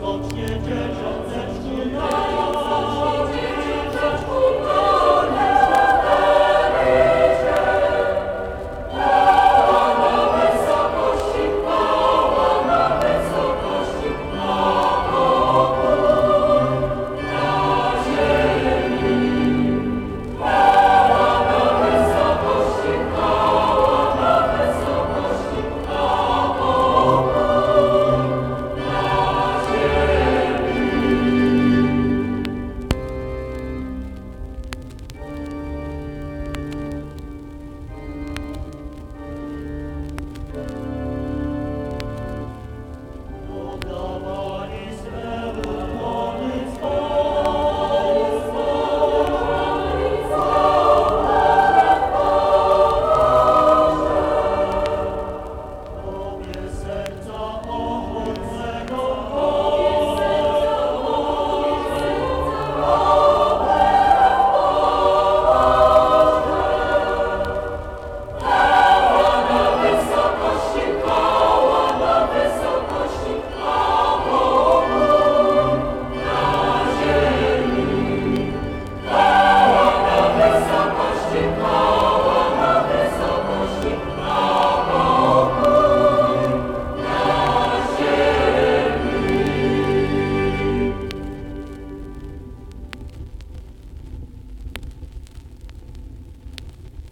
co nie.